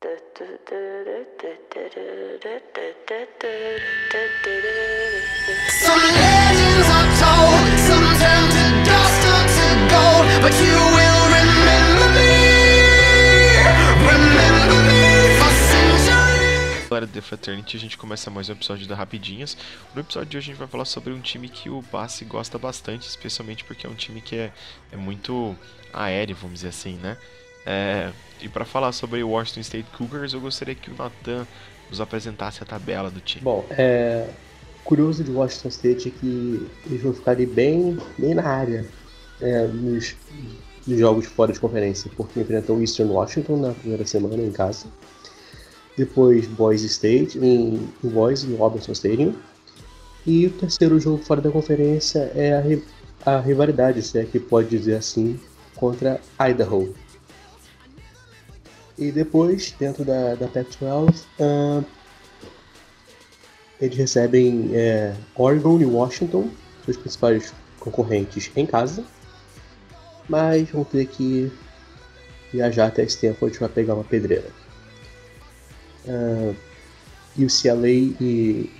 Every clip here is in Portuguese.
Some legends are told, some turn to dust or to gold, but you will remember Fraternity, a gente começa mais um episódio da Rapidinhas. No episódio de hoje a gente vai falar sobre um time que o Bassi gosta bastante, especialmente porque é um time que é, é muito aéreo, vamos dizer assim, né? É, e para falar sobre o Washington State Cougars, eu gostaria que o Nathan nos apresentasse a tabela do time. Bom, é curioso de Washington State é que eles vão ficar ali bem, bem na área é, nos, nos jogos fora de conferência, porque enfrentam Eastern Washington na primeira semana em casa, depois Boise State em, em Boise, no Robertson Stadium, e o terceiro jogo fora da conferência é a, a rivalidade, se é que pode dizer assim, contra Idaho. E depois, dentro da, da Pac-12, ahn, eles recebem é, Oregon e Washington, seus principais concorrentes, em casa. Mas vão ter que viajar até Stanford para pegar uma pedreira. Ah, UCLA e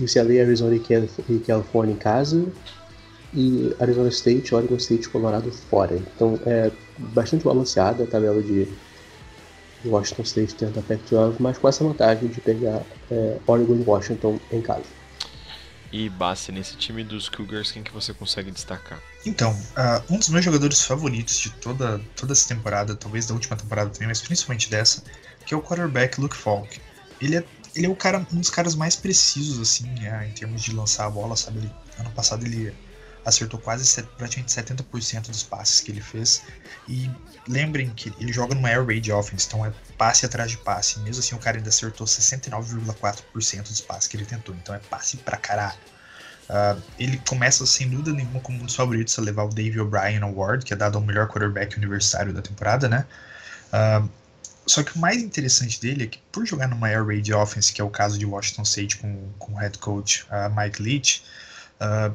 UCLA, Arizona e Calif- Califórnia em casa. E Arizona State, Oregon State Colorado fora. Então é bastante balanceada a tabela de Washington State dentro da Pac-12, mas com essa vantagem de pegar é, Oregon e Washington em casa. E Bassi, nesse time dos Cougars, quem que você consegue destacar? Então, ah, um dos meus jogadores favoritos de toda, toda essa temporada, talvez da última temporada também, mas principalmente dessa, que é o quarterback Luke Falk. Ele é, ele é o cara, um dos caras mais precisos, assim, né, em termos de lançar a bola, sabe? Ele- ano passado ele acertou quase set- praticamente 70% dos passes que ele fez. E lembrem que ele joga numa air raid offense, então é passe atrás de passe. Mesmo assim, o cara ainda acertou 69,4% dos passes que ele tentou. Então é passe pra caralho. Ah, ele começa, sem dúvida nenhuma, como um dos favoritos a levar o Dave O'Brien Award, que é dado ao melhor quarterback universitário da temporada, né? Ah, só que o mais interessante dele é que, por jogar numa air raid offense, que é o caso de Washington State com, com o head coach ah, Mike Leach, ah,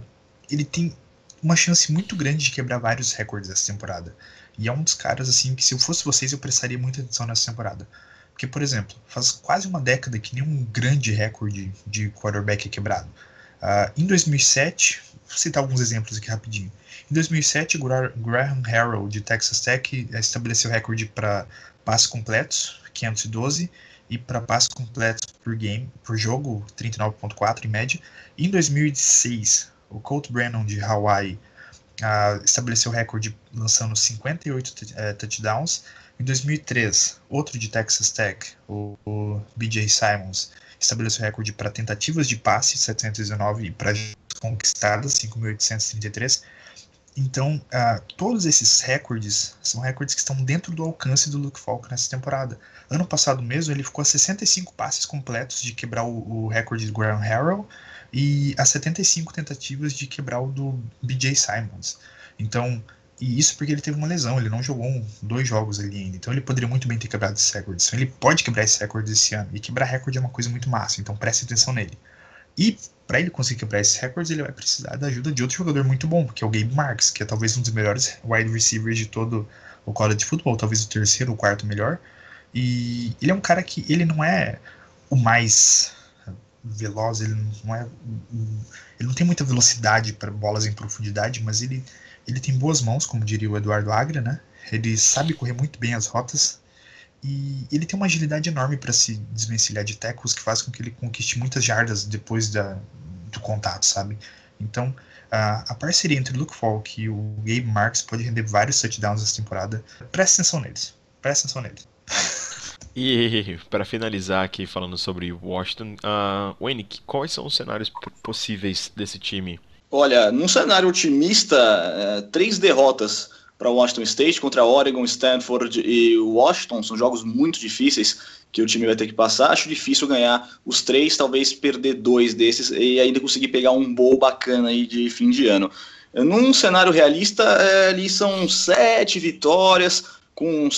ele tem uma chance muito grande de quebrar vários recordes essa temporada. E é um dos caras, assim, que se eu fosse vocês, eu prestaria muita atenção nessa temporada. Porque, por exemplo, faz quase uma década que nenhum grande recorde de quarterback é quebrado. Ah, em 2007, vou citar alguns exemplos aqui rapidinho. Em 2007, Gra- Graham Harrell, de Texas Tech, estabeleceu recorde para passes completos, 512, e para passes completos por game, por jogo, 39.4 em média. E em 2006, o Colt Brennan, de Hawaii, ah, estabeleceu recorde lançando 58 t- eh, touchdowns. Em 2003, outro de Texas Tech, o, o BJ Simons, estabeleceu recorde para tentativas de passe, 719, e para conquistadas, 5.833. Então, ah, todos esses recordes são recordes que estão dentro do alcance do Luke Falk nessa temporada. Ano passado mesmo, ele ficou a 65 passes completos de quebrar o, o recorde do Graham Harrell e a 75 tentativas de quebrar o do BJ Simons. Então, e isso porque ele teve uma lesão, ele não jogou um- dois jogos ali ainda. Então ele poderia muito bem ter quebrado esse recorde. Então ele pode quebrar esse recorde esse ano. E quebrar recorde é uma coisa muito massa, então preste atenção nele. E para ele conseguir quebrar esses recordes, ele vai precisar da ajuda de outro jogador muito bom, que é o Gabe Marks, que é talvez um dos melhores wide receivers de todo o college de futebol, talvez o terceiro ou quarto melhor. E ele é um cara que ele não é o mais veloz, ele não é ele não tem muita velocidade para bolas em profundidade, mas ele ele tem boas mãos, como diria o Eduardo Agra, né? Ele sabe correr muito bem as rotas e ele tem uma agilidade enorme para se desvencilhar de tecos que faz com que ele conquiste muitas jardas depois da, do contato, sabe? Então, a, a parceria entre Luke Falk e o Gabe Marks pode render vários touchdowns essa temporada. Presta atenção neles. Presta atenção neles. E para finalizar aqui falando sobre Washington, uh, Wayne, quais são os cenários possíveis desse time? Olha, num cenário otimista, é, três derrotas para Washington State contra Oregon, Stanford e Washington são jogos muito difíceis que o time vai ter que passar. Acho difícil ganhar os três, talvez perder dois desses e ainda conseguir pegar um bowl bacana aí de fim de ano. Num cenário realista, é, ali são sete vitórias com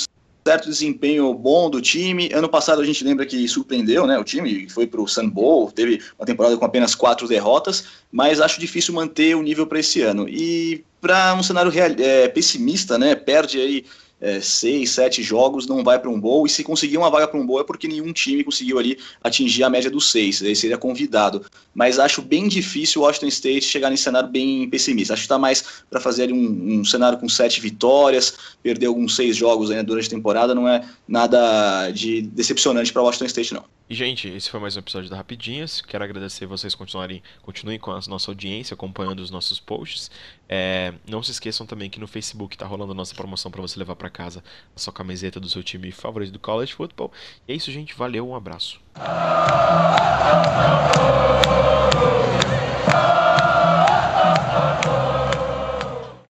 certo desempenho bom do time. Ano passado a gente lembra que surpreendeu, né? O time foi para o Sun Bowl, teve uma temporada com apenas quatro derrotas, mas acho difícil manter o nível para esse ano. E para um cenário real, é, pessimista, né? Perde aí é, seis, sete jogos, não vai para um bowl, e se conseguir uma vaga para um bowl é porque nenhum time conseguiu ali atingir a média dos seis, aí seria convidado. Mas acho bem difícil o Washington State chegar nesse cenário bem pessimista. Acho que está mais para fazer um, um, cenário com sete vitórias, perder alguns seis jogos né, durante a temporada, não é nada de decepcionante para Washington State, não. E, gente, esse foi mais um episódio da Rapidinhas. Quero agradecer vocês continuarem, continuem com a nossa audiência, acompanhando os nossos posts. É, não se esqueçam também que no Facebook está rolando a nossa promoção para você levar para casa a sua camiseta do seu time favorito do College Football. E é isso, gente. Valeu, um abraço.